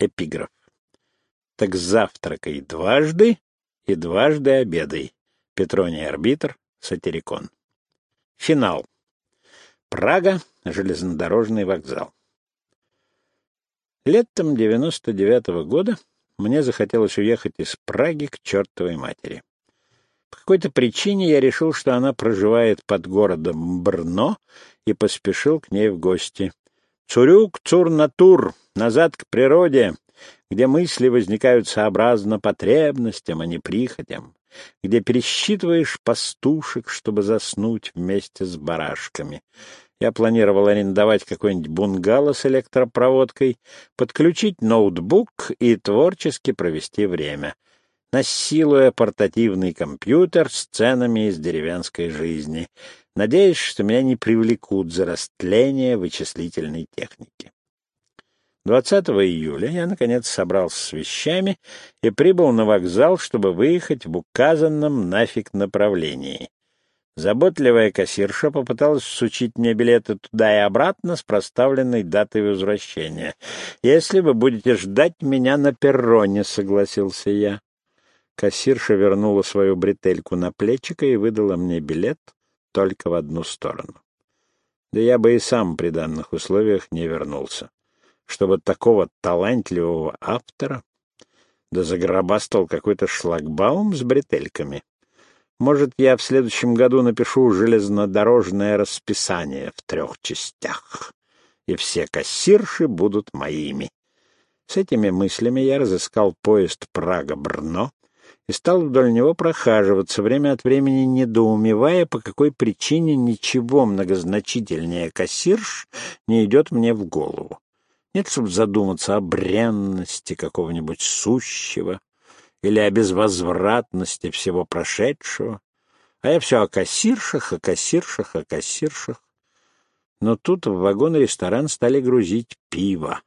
Эпиграф. Так завтракай дважды и дважды обедай. Петроний арбитр, сатирикон. Финал. Прага, железнодорожный вокзал. Летом 99-го года мне захотелось уехать из Праги к чертовой матери. По какой-то причине я решил, что она проживает под городом Брно, и поспешил к ней в гости. Цурюк, цур-натур, назад к природе, где мысли возникают сообразно потребностям, а не прихотям, где пересчитываешь пастушек, чтобы заснуть вместе с барашками. Я планировал арендовать какой-нибудь бунгало с электропроводкой, подключить ноутбук и творчески провести время, насилуя портативный компьютер с ценами из деревенской жизни, надеясь, что меня не привлекут за растление вычислительной техники. 20 июля я, наконец, собрался с вещами и прибыл на вокзал, чтобы выехать в указанном нафиг направлении. Заботливая кассирша попыталась всучить мне билеты туда и обратно с проставленной датой возвращения. «Если вы будете ждать меня на перроне», — согласился я. Кассирша вернула свою бретельку на плечико и выдала мне билет только в одну сторону. Да я бы и сам при данных условиях не вернулся чтобы такого талантливого автора да загробастал какой-то шлагбаум с бретельками. Может, я в следующем году напишу железнодорожное расписание в трех частях, и все кассирши будут моими. С этими мыслями я разыскал поезд Прага-Брно и стал вдоль него прохаживаться, время от времени недоумевая, по какой причине ничего многозначительнее кассирш не идет мне в голову. Нет, чтобы задуматься о бренности какого-нибудь сущего или о безвозвратности всего прошедшего. А я все о кассиршах, о кассиршах, о кассиршах. Но тут в вагон-ресторан стали грузить пиво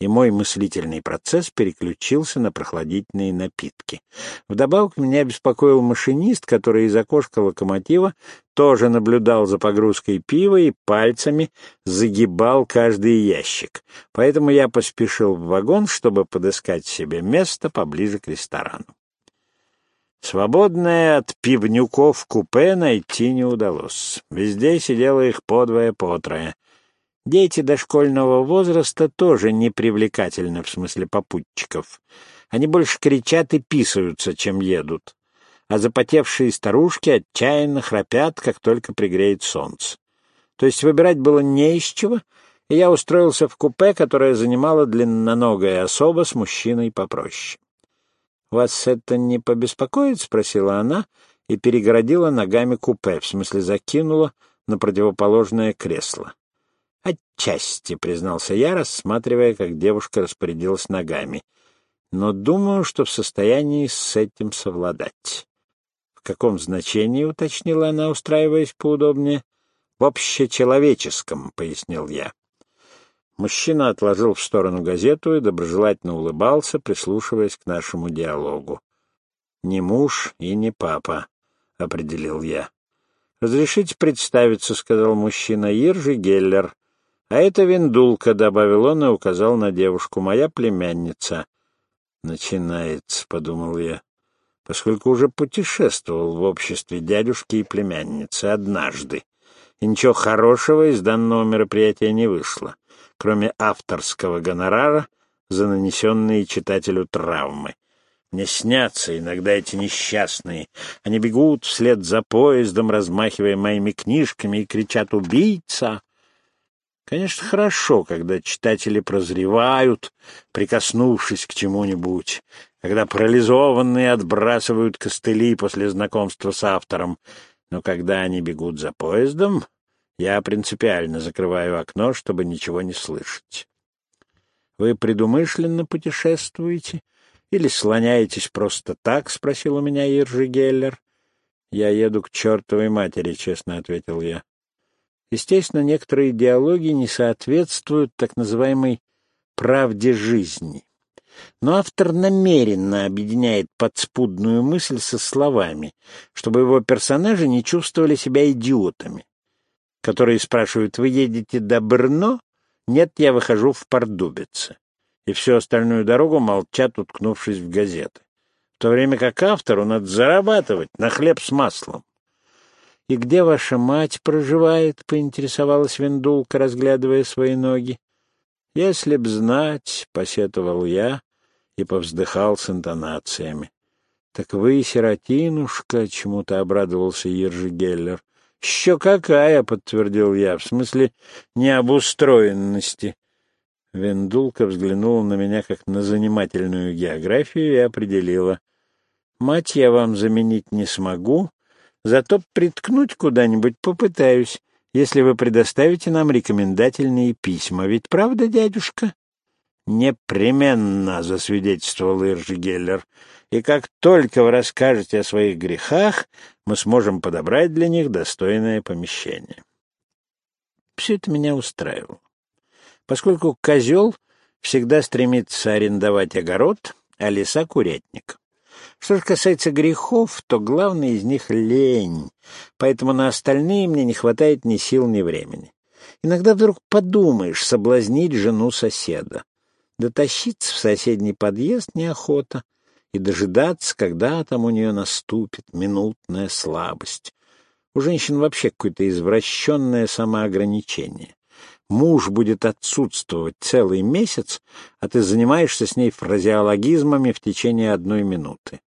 и мой мыслительный процесс переключился на прохладительные напитки. Вдобавок меня беспокоил машинист, который из окошка локомотива тоже наблюдал за погрузкой пива и пальцами загибал каждый ящик. Поэтому я поспешил в вагон, чтобы подыскать себе место поближе к ресторану. Свободное от пивнюков купе найти не удалось. Везде сидело их подвое-потрое. Дети дошкольного возраста тоже непривлекательны в смысле попутчиков. Они больше кричат и писаются, чем едут. А запотевшие старушки отчаянно храпят, как только пригреет солнце. То есть выбирать было не из чего, и я устроился в купе, которое занимала длинноногая особа с мужчиной попроще. «Вас это не побеспокоит?» — спросила она и перегородила ногами купе, в смысле закинула на противоположное кресло. «Отчасти», — признался я, рассматривая, как девушка распорядилась ногами. «Но думаю, что в состоянии с этим совладать». «В каком значении?» — уточнила она, устраиваясь поудобнее. «В общечеловеческом», — пояснил я. Мужчина отложил в сторону газету и доброжелательно улыбался, прислушиваясь к нашему диалогу. «Не муж и не папа», — определил я. «Разрешите представиться», — сказал мужчина, — «Иржи Геллер, а это виндулка, — добавил он и указал на девушку, — моя племянница. Начинается, — подумал я, поскольку уже путешествовал в обществе дядюшки и племянницы однажды, и ничего хорошего из данного мероприятия не вышло, кроме авторского гонорара за нанесенные читателю травмы. Мне снятся иногда эти несчастные. Они бегут вслед за поездом, размахивая моими книжками, и кричат «Убийца!» Конечно, хорошо, когда читатели прозревают, прикоснувшись к чему-нибудь, когда парализованные отбрасывают костыли после знакомства с автором, но когда они бегут за поездом, я принципиально закрываю окно, чтобы ничего не слышать. — Вы предумышленно путешествуете или слоняетесь просто так? — спросил у меня Иржи Геллер. — Я еду к чертовой матери, — честно ответил я. Естественно, некоторые идеологии не соответствуют так называемой «правде жизни». Но автор намеренно объединяет подспудную мысль со словами, чтобы его персонажи не чувствовали себя идиотами, которые спрашивают «Вы едете до Брно?» «Нет, я выхожу в Пордубице». и всю остальную дорогу молчат, уткнувшись в газеты. В то время как автору надо зарабатывать на хлеб с маслом. — И где ваша мать проживает? — поинтересовалась Виндулка, разглядывая свои ноги. — Если б знать, — посетовал я и повздыхал с интонациями. — Так вы, сиротинушка, — чему-то обрадовался Ержигеллер. — Еще какая, — подтвердил я, — в смысле необустроенности. Вендулка взглянула на меня как на занимательную географию и определила. Мать я вам заменить не смогу, зато приткнуть куда-нибудь попытаюсь, если вы предоставите нам рекомендательные письма. Ведь правда, дядюшка? Непременно, — засвидетельствовал Иржи Геллер. И как только вы расскажете о своих грехах, мы сможем подобрать для них достойное помещение. Все это меня устраивало. Поскольку козел всегда стремится арендовать огород, а лиса — курятник. Что же касается грехов, то главный из них — лень, поэтому на остальные мне не хватает ни сил, ни времени. Иногда вдруг подумаешь соблазнить жену соседа. Дотащиться в соседний подъезд неохота и дожидаться, когда там у нее наступит минутная слабость. У женщин вообще какое-то извращенное самоограничение. Муж будет отсутствовать целый месяц, а ты занимаешься с ней фразеологизмами в течение одной минуты.